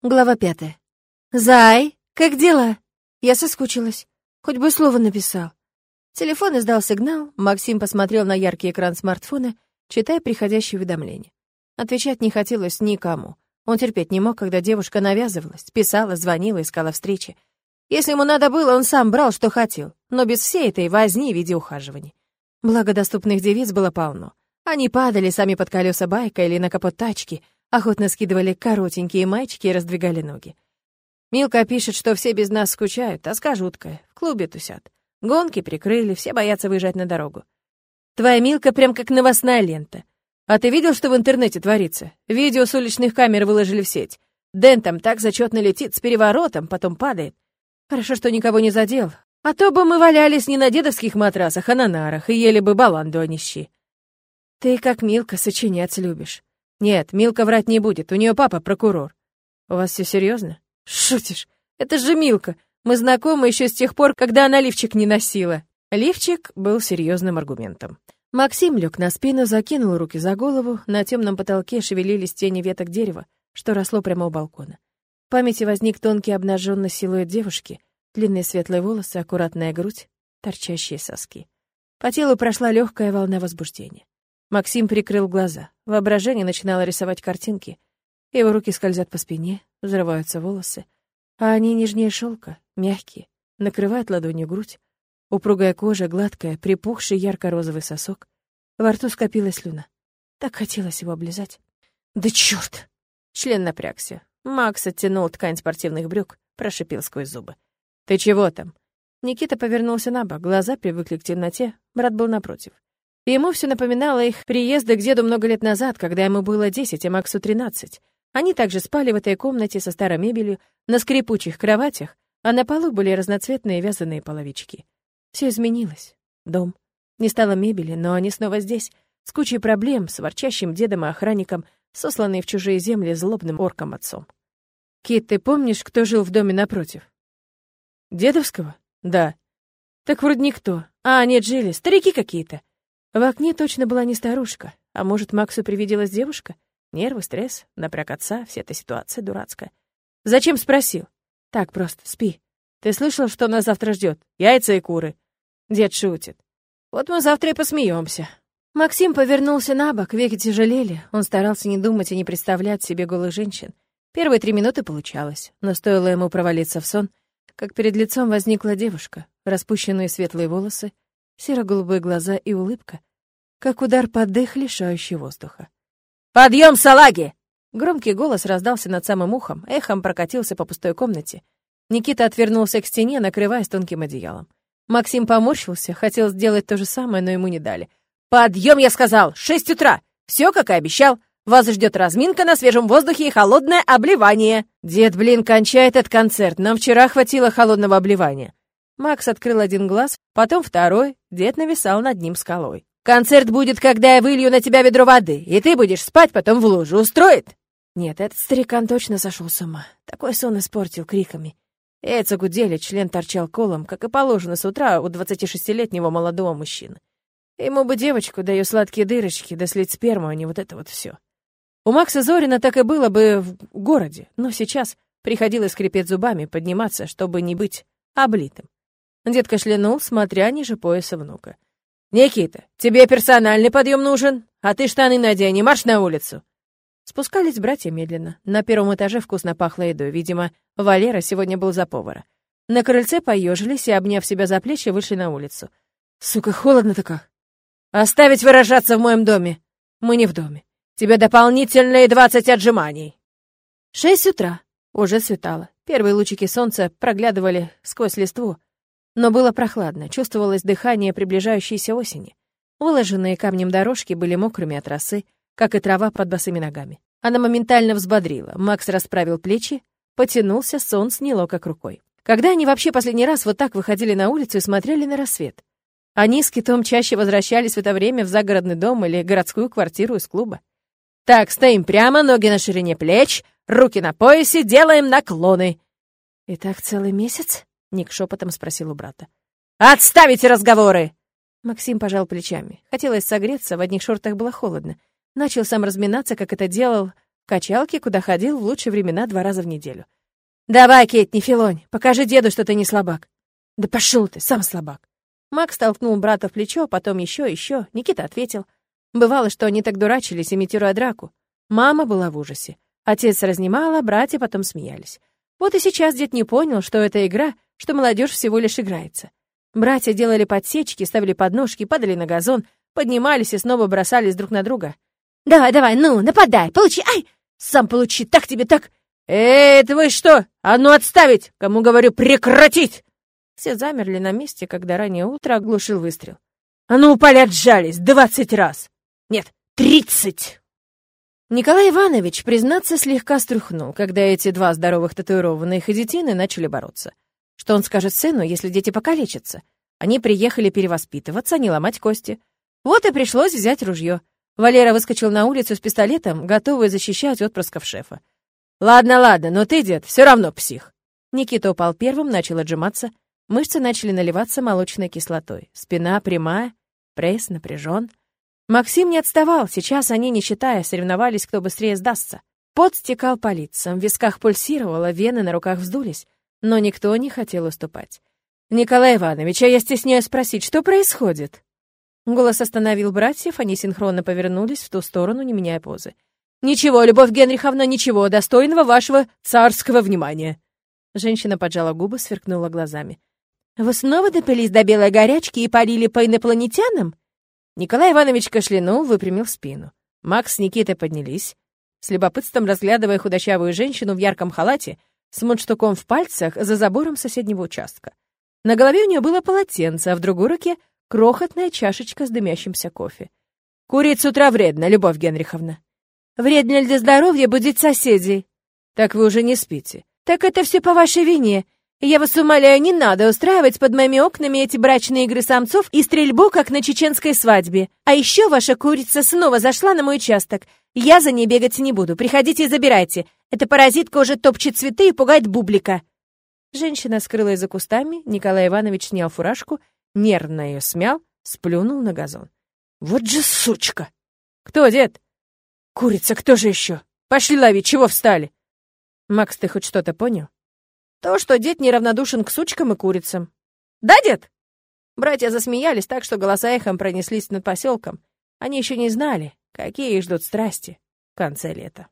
Глава пятая. «Зай, как дела?» Я соскучилась. Хоть бы слово написал. Телефон издал сигнал, Максим посмотрел на яркий экран смартфона, читая приходящие уведомления. Отвечать не хотелось никому. Он терпеть не мог, когда девушка навязывалась, писала, звонила, искала встречи. Если ему надо было, он сам брал, что хотел, но без всей этой возни в виде ухаживаний. Благо доступных девиц было полно. Они падали сами под колеса байка или на капот тачки — охотно скидывали коротенькие мальчики и раздвигали ноги. Милка пишет, что все без нас скучают, тоска жуткая, в клубе тусят. Гонки прикрыли, все боятся выезжать на дорогу. Твоя Милка прям как новостная лента. А ты видел, что в интернете творится? Видео с уличных камер выложили в сеть. Дэн там так зачетно летит с переворотом, потом падает. Хорошо, что никого не задел. А то бы мы валялись не на дедовских матрасах, а на нарах и ели бы баланду, а. Ты, как Милка, сочинять любишь. Нет, Милка врать не будет, у нее папа прокурор. У вас все серьезно? Шутишь? Это же Милка. Мы знакомы еще с тех пор, когда она лифчик не носила. Лифчик был серьезным аргументом. Максим лег на спину, закинул руки за голову, на темном потолке шевелились тени веток дерева, что росло прямо у балкона. В памяти возник тонкий обнаженный силуэт девушки, длинные светлые волосы, аккуратная грудь, торчащие соски. По телу прошла легкая волна возбуждения. Максим прикрыл глаза. Воображение начинало рисовать картинки. Его руки скользят по спине, взрываются волосы. А они нежнее шелка, мягкие, накрывают ладонью грудь. Упругая кожа, гладкая, припухший ярко-розовый сосок. Во рту скопилась слюна. Так хотелось его облизать. «Да чёрт!» Член напрягся. Макс оттянул ткань спортивных брюк, прошипел сквозь зубы. «Ты чего там?» Никита повернулся на бок, глаза привыкли к темноте, брат был напротив. И ему все напоминало их приезды к деду много лет назад, когда ему было 10, а Максу 13. Они также спали в этой комнате со старой мебелью, на скрипучих кроватях, а на полу были разноцветные вязаные половички. Все изменилось. Дом. Не стало мебели, но они снова здесь, с кучей проблем, с ворчащим дедом и охранником, сосланный в чужие земли злобным орком отцом. «Кит, ты помнишь, кто жил в доме напротив?» «Дедовского?» «Да». «Так вроде никто. А, нет, жили. Старики какие-то. В окне точно была не старушка. А может, Максу привиделась девушка? Нервы, стресс, напряг отца, вся эта ситуация дурацкая. Зачем спросил? Так просто, спи. Ты слышал, что нас завтра ждет? Яйца и куры. Дед шутит. Вот мы завтра и посмеемся. Максим повернулся на бок, веки тяжелели. Он старался не думать и не представлять себе голых женщин. Первые три минуты получалось, но стоило ему провалиться в сон, как перед лицом возникла девушка, распущенные светлые волосы, серо-голубые глаза и улыбка, как удар под дых, лишающий воздуха. «Подъем, салаги!» Громкий голос раздался над самым ухом, эхом прокатился по пустой комнате. Никита отвернулся к стене, накрываясь тонким одеялом. Максим поморщился, хотел сделать то же самое, но ему не дали. «Подъем, я сказал! Шесть утра! Все, как и обещал! Вас ждет разминка на свежем воздухе и холодное обливание!» «Дед, блин, кончай этот концерт, нам вчера хватило холодного обливания!» Макс открыл один глаз, потом второй, дед нависал над ним скалой. «Концерт будет, когда я вылью на тебя ведро воды, и ты будешь спать потом в лужу. Устроит?» Нет, этот старикан точно сошел с ума. Такой сон испортил криками. Яйца гудели, член торчал колом, как и положено с утра у 26-летнего молодого мужчины. Ему бы девочку, да ее сладкие дырочки, да слить сперму, а не вот это вот все. У Макса Зорина так и было бы в городе, но сейчас приходилось скрипеть зубами, подниматься, чтобы не быть облитым. Дед кашлянул, смотря ниже пояса внука. «Никита, тебе персональный подъем нужен, а ты штаны надень и марш на улицу!» Спускались братья медленно. На первом этаже вкусно пахло едой. Видимо, Валера сегодня был за повара. На крыльце поежились и, обняв себя за плечи, вышли на улицу. «Сука, холодно-то как!» «Оставить выражаться в моем доме!» «Мы не в доме. Тебе дополнительные двадцать отжиманий!» Шесть утра. Уже светало. Первые лучики солнца проглядывали сквозь листву. Но было прохладно, чувствовалось дыхание приближающейся осени. Выложенные камнем дорожки были мокрыми от росы, как и трава под босыми ногами. Она моментально взбодрила. Макс расправил плечи, потянулся, сон сняло как рукой. Когда они вообще последний раз вот так выходили на улицу и смотрели на рассвет? Они с Китом чаще возвращались в это время в загородный дом или городскую квартиру из клуба. «Так, стоим прямо, ноги на ширине плеч, руки на поясе, делаем наклоны». «И так целый месяц?» Ник шепотом спросил у брата. «Отставите разговоры!» Максим пожал плечами. Хотелось согреться, в одних шортах было холодно. Начал сам разминаться, как это делал качалке, куда ходил в лучшие времена два раза в неделю. «Давай, Кейт, не филонь, покажи деду, что ты не слабак». «Да пошел ты, сам слабак». Макс толкнул брата в плечо, потом еще, еще. Никита ответил. Бывало, что они так дурачились, имитируя драку. Мама была в ужасе. Отец разнимала, братья потом смеялись. Вот и сейчас дед не понял, что это игра, что молодежь всего лишь играется. Братья делали подсечки, ставили подножки, падали на газон, поднимались и снова бросались друг на друга. «Давай, давай, ну, нападай, получи, ай! Сам получи, так тебе, так!» «Эй, это вы что? А ну отставить! Кому говорю, прекратить!» Все замерли на месте, когда раннее утро оглушил выстрел. «А ну, упали, отжались! Двадцать раз! Нет, тридцать!» Николай Иванович, признаться, слегка струхнул, когда эти два здоровых татуированных детины начали бороться. Что он скажет сыну, если дети покалечатся? Они приехали перевоспитываться, а не ломать кости. Вот и пришлось взять ружье. Валера выскочил на улицу с пистолетом, готовый защищать отпрысков шефа. «Ладно, ладно, но ты, дед, все равно псих». Никита упал первым, начал отжиматься. Мышцы начали наливаться молочной кислотой. Спина прямая, пресс напряжен. Максим не отставал, сейчас они, не считая, соревновались, кто быстрее сдастся. Пот стекал по лицам, в висках пульсировало, вены на руках вздулись, но никто не хотел уступать. «Николай Иванович, а я стесняюсь спросить, что происходит?» Голос остановил братьев, они синхронно повернулись в ту сторону, не меняя позы. «Ничего, Любовь Генриховна, ничего, достойного вашего царского внимания!» Женщина поджала губы, сверкнула глазами. «Вы снова допились до белой горячки и парили по инопланетянам?» Николай Иванович кашлянул, выпрямил спину. Макс с Никитой поднялись, с любопытством разглядывая худощавую женщину в ярком халате с мундштуком в пальцах за забором соседнего участка. На голове у нее было полотенце, а в другой руке — крохотная чашечка с дымящимся кофе. «Курить с утра вредно, Любовь Генриховна». «Вредно для здоровья будить соседей». «Так вы уже не спите». «Так это все по вашей вине. Я вас умоляю, не надо устраивать под моими окнами эти брачные игры самцов и стрельбу, как на чеченской свадьбе. А еще ваша курица снова зашла на мой участок. Я за ней бегать не буду. Приходите и забирайте. Эта паразитка уже топчет цветы и пугает бублика». Женщина скрылась за кустами, Николай Иванович снял фуражку, нервно ее смял, сплюнул на газон. «Вот же сучка!» «Кто, дед?» «Курица, кто же еще? Пошли ловить, чего встали?» «Макс, ты хоть что-то понял?» То, что дед неравнодушен к сучкам и курицам. Да, дед? Братья засмеялись так, что голоса эхом пронеслись над поселком. Они еще не знали, какие ждут страсти в конце лета.